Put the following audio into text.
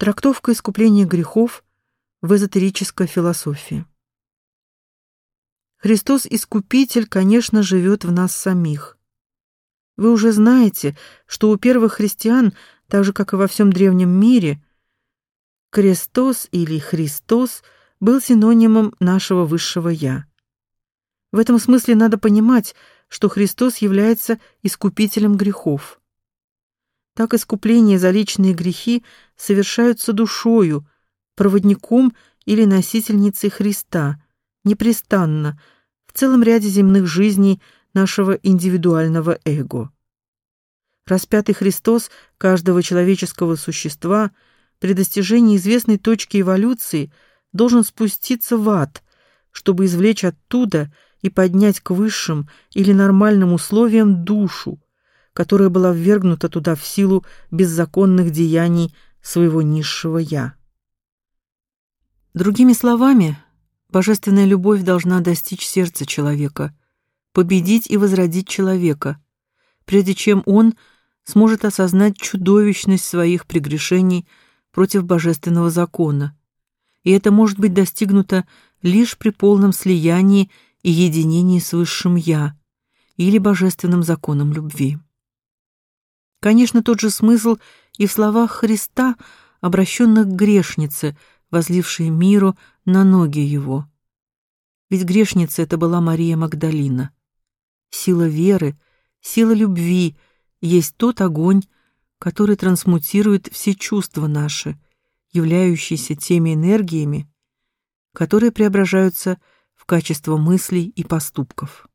Трактовка искупления грехов в эзотерической философии. Христос-искупитель, конечно, живет в нас самих. Вы уже знаете, что у первых христиан, так же как и во всем древнем мире, Крестос или Христос был синонимом нашего высшего я. В этом смысле надо понимать, что Христос является искупителем грехов. Так искупление за личные грехи совершаются душою, проводником или носительницей Христа, непрестанно, в целом ряде земных жизней нашего индивидуального эго. Распятый Христос каждого человеческого существа при достижении известной точки эволюции должен спуститься в ад, чтобы извлечь оттуда и поднять к высшим или нормальным условиям душу, которая была ввергнута туда в силу беззаконных деяний своего низшего «я». Другими словами, божественная любовь должна достичь сердца человека, победить и возродить человека, прежде чем он сможет осознать чудовищность своих прегрешений против божественного закона. И это может быть достигнуто лишь при полном слиянии и единении с высшим «я» или божественным законом любви. Конечно, тот же смысл и в словах Христа, обращенных к грешнице, возлившей миру на ноги его. Ведь грешница это была Мария Магдалина. Сила веры, сила любви есть тот огонь, который трансмутирует все чувства наши, являющиеся теми энергиями, которые преображаются в качество мыслей и поступков.